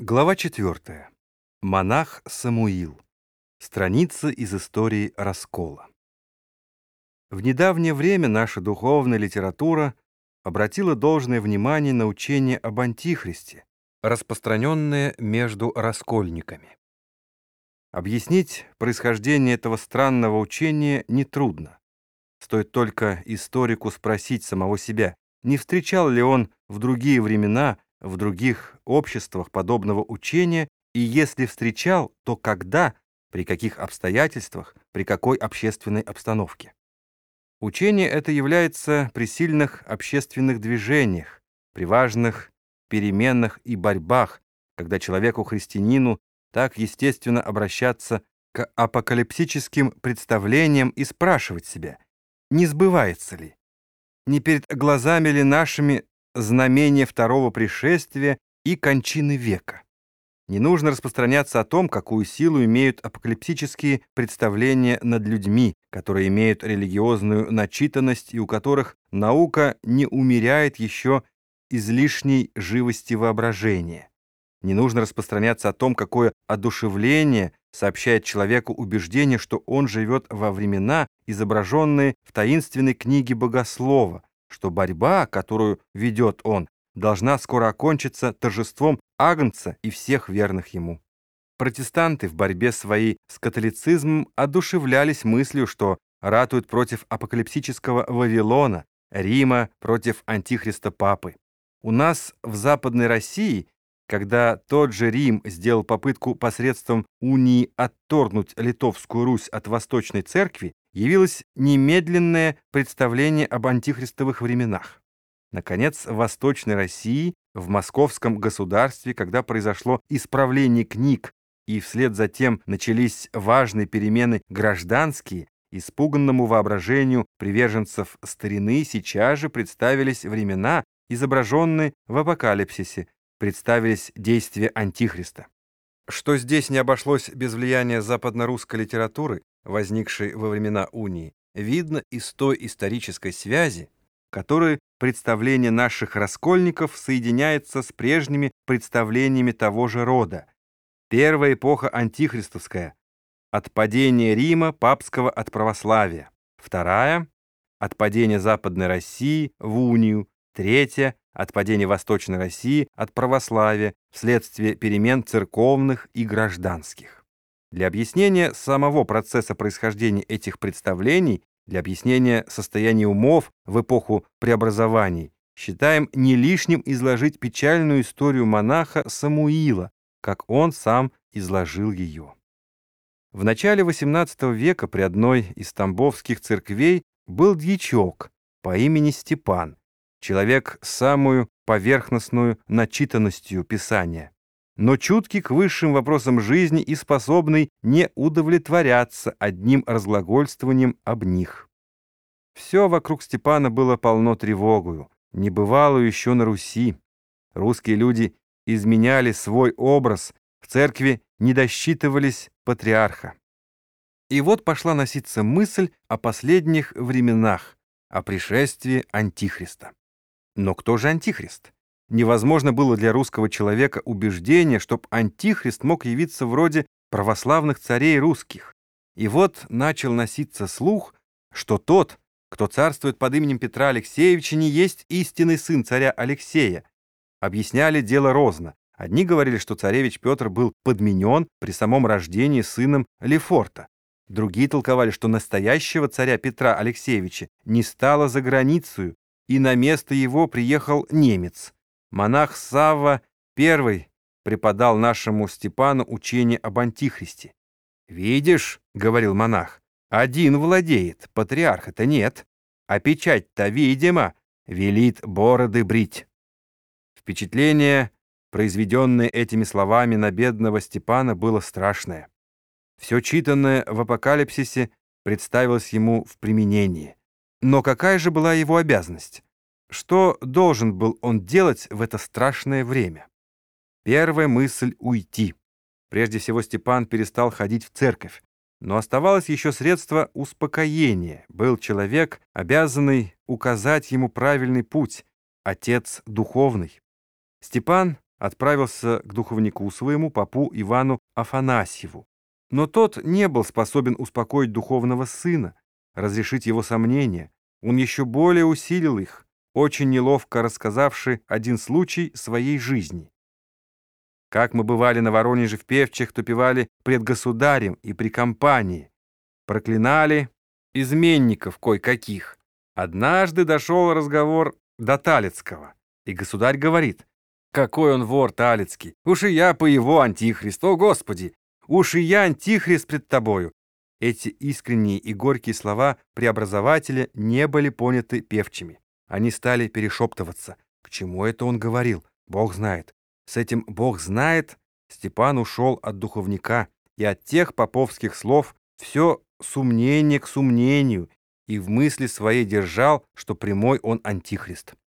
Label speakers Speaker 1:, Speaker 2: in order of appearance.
Speaker 1: Глава 4. Монах Самуил. Страница из истории раскола. В недавнее время наша духовная литература обратила должное внимание на учение об Антихристе, распространенное между раскольниками. Объяснить происхождение этого странного учения нетрудно. Стоит только историку спросить самого себя, не встречал ли он в другие времена в других обществах подобного учения, и если встречал, то когда, при каких обстоятельствах, при какой общественной обстановке. Учение это является при сильных общественных движениях, при важных переменах и борьбах, когда человеку-христианину так естественно обращаться к апокалипсическим представлениям и спрашивать себя, не сбывается ли, не перед глазами ли нашими знамение второго пришествия и кончины века. Не нужно распространяться о том, какую силу имеют апокалиптические представления над людьми, которые имеют религиозную начитанность и у которых наука не умеряет еще излишней живости воображения. Не нужно распространяться о том, какое одушевление сообщает человеку убеждение, что он живет во времена, изображенные в таинственной книге Богослова, что борьба, которую ведет он, должна скоро окончиться торжеством Агнца и всех верных ему. Протестанты в борьбе своей с католицизмом одушевлялись мыслью, что ратуют против апокалипсического Вавилона, Рима против антихриста Папы. У нас в Западной России, когда тот же Рим сделал попытку посредством унии отторгнуть Литовскую Русь от Восточной Церкви, явилось немедленное представление об антихристовых временах. Наконец, в Восточной России, в Московском государстве, когда произошло исправление книг и вслед за тем начались важные перемены гражданские, испуганному воображению приверженцев старины сейчас же представились времена, изображенные в апокалипсисе, представились действия Антихриста. Что здесь не обошлось без влияния западно-русской литературы, возникшей во времена унии, видно из той исторической связи, которой представление наших раскольников соединяется с прежними представлениями того же рода. Первая эпоха антихристовская – от падения Рима папского от православия. Вторая – от падения Западной России в унию. Третья – от падения Восточной России от православия вследствие перемен церковных и гражданских. Для объяснения самого процесса происхождения этих представлений, для объяснения состояния умов в эпоху преобразований, считаем не лишним изложить печальную историю монаха Самуила, как он сам изложил ее. В начале XVIII века при одной из тамбовских церквей был дьячок по имени Степан, человек с самую поверхностную начитанностью Писания но чуткий к высшим вопросам жизни и способный не удовлетворяться одним разглагольствованием об них. Все вокруг Степана было полно тревогою, не бывало еще на Руси. Русские люди изменяли свой образ, в церкви не досчитывались патриарха. И вот пошла носиться мысль о последних временах, о пришествии Антихриста. Но кто же Антихрист? Невозможно было для русского человека убеждение, чтоб антихрист мог явиться вроде православных царей русских. И вот начал носиться слух, что тот, кто царствует под именем Петра Алексеевича, не есть истинный сын царя Алексея. Объясняли дело розно. Одни говорили, что царевич Петр был подменен при самом рождении сыном Лефорта. Другие толковали, что настоящего царя Петра Алексеевича не стало за границу, и на место его приехал немец. Монах Савва первый преподал нашему Степану учение об Антихристе. «Видишь, — говорил монах, — один владеет, патриарха-то нет, а печать-то, видимо, велит бороды брить». Впечатление, произведенное этими словами на бедного Степана, было страшное. Все читанное в апокалипсисе представилось ему в применении. Но какая же была его обязанность? Что должен был он делать в это страшное время? Первая мысль — уйти. Прежде всего Степан перестал ходить в церковь. Но оставалось еще средство успокоения. Был человек, обязанный указать ему правильный путь, отец духовный. Степан отправился к духовнику своему, попу Ивану Афанасьеву. Но тот не был способен успокоить духовного сына, разрешить его сомнения. Он еще более усилил их, очень неловко рассказавший один случай своей жизни. Как мы бывали на Воронеже в певчих, то певали пред государем и при компании. Проклинали изменников кое-каких. Однажды дошел разговор до Талицкого, и государь говорит, «Какой он вор Талицкий! Уж и я по его антихрист, о Господи! Уж и я антихрист пред тобою!» Эти искренние и горькие слова преобразователя не были поняты певчими. Они стали перешептываться. К чему это он говорил? Бог знает. С этим «Бог знает» Степан ушел от духовника и от тех поповских слов все сумнение к сумнению и в мысли своей держал, что прямой он антихрист.